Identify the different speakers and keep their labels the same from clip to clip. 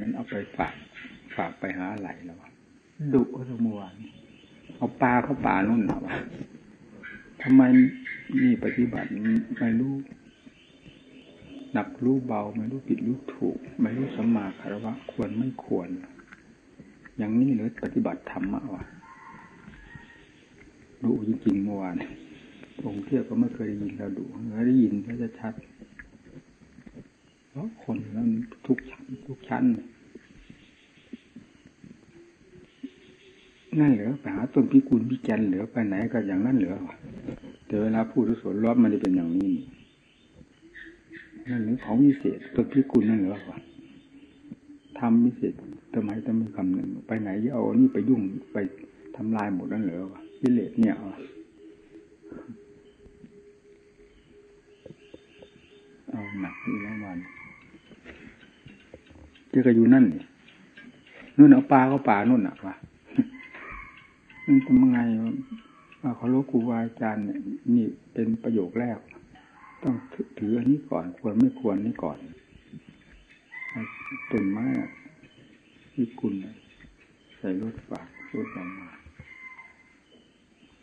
Speaker 1: มันเอาไปฝากฝากไปหาอะไรแล้ววะดุสมวนเอาปลาเข้าป่านู่นนะวะทำไมนี่ปฏิบัติไม่รู้หนักรู้เบาไม่รู้ผิดรู้ถูก ไม่รู้สมมาคารวะควรไม่ควร อย่างนี้เลยปฏิบัติธรรมะวะดูจริงๆเมื่อวานองค์เทียบก็ไม่เคยได้ยินเราดูได้ยินก็จะชัด เพราะคนนั้นทุกชั้นทุกชั้น นั่นเหรอไปหาต้นพิกุลพิจันเหลือไปไหนก็อย่างนั้นเหลือแต่เวลาพูดสวนรอบมันจะเป็นอย่างนี้นั่นหรือของวิเศษต้นพิกุลนั่นเหรอวะทำวิเศษทำไมต้องมีคำหนึ่งไปไหนเอานี่ไปยุ่งไปทำลายหมดนั่นเหรอวะวิเลศเนี่ยเอาหนักอีกแล้ววัน เจอกันอยู่นั่นนู่นเอาปลาก็ปลานู่นอะวะมันทำไงว่าเขารู้ครูบาอาจารย์เนี่ยนี่เป็นประโยคแรก ต้องถืออันนี้ก่อน ควรไม่ควรนี่ก่อนต้นไม้ที่กุลใส่รถฝากรถมา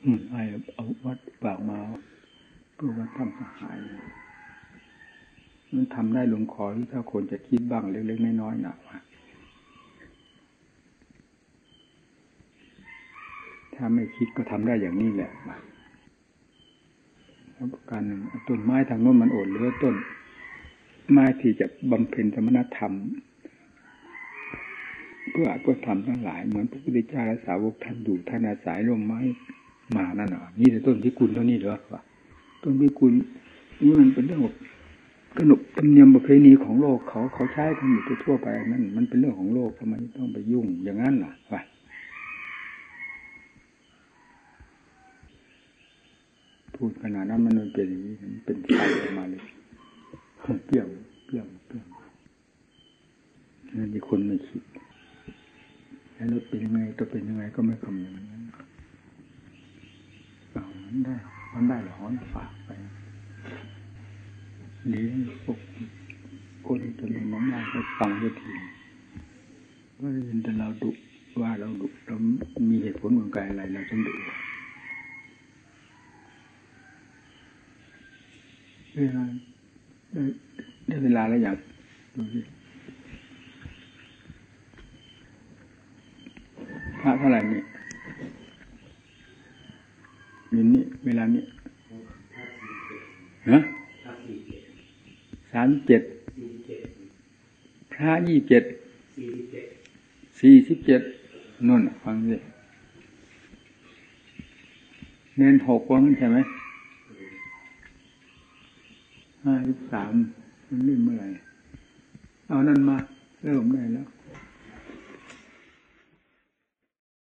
Speaker 1: อืมไอ้เอาวัดฝากมาเพื่อว่าทำสหาย มันทำได้ลงคอที่ถ้าคนจะคิดบ้างเล็กๆน้อยๆหนักว่าถ้าไม่คิดก็ทำได้อย่างนี้แหละแล้วการหนึ่งต้นไม้ทางโน้นมันโอดเลือต้น ไม้ที่จะบำเพ็ญสมณธรรม เพื่อเพื่อทำทั้งหลาย เหมือนพระพุทธเจ้าและสาวกท่านอยู่ท่านอาศัยร่มไม้มานั่นหรอนี่แต่ต้นพิกุลเท่านี้เหรอวะต้นพิกุลนี่มันเป็นเรื่อง ขนบธรรมเนียมประเพณีของโลกเขาเขาใช้กันอยู่ทั่วไปนั่นมันเป็นเรื่องของโลกทำไมต้องไปยุ่งอย่างนั้นล่ะวะพูดขนาดนั้นมันเป็นอย่างนี้มันเป็นไฟออกมาเลยเปรี้ยงเปรี้ยงเปรี้ยงนั่นมีคนไม่คิดแล้วรถเป็นยังไงตัวเป็นยังไงก็ไม่คำนึงนั้นเอามันได้มันได้หรอฝากไป หรือพวกคนจะลงน้ำลายไปฟังทีว่าเห็นแต่เราดุว่าเราดุเรามีเหตุผลกลไกอะไรเราต้องดุเวลาได้เวลาแล้วอย่างดูสิพระเท่าไหร่นี่ยินนี่เวลานี้ฮะ สามเจ็ดพระยี่เจ็ดสี่สิบเจ็ดนุ่นฟังสิเน้นหกว่ามันใช่ไหมห้าสิบสามมันไม่เมื่อไรเอานั่นมา เริ่มได้แล้ว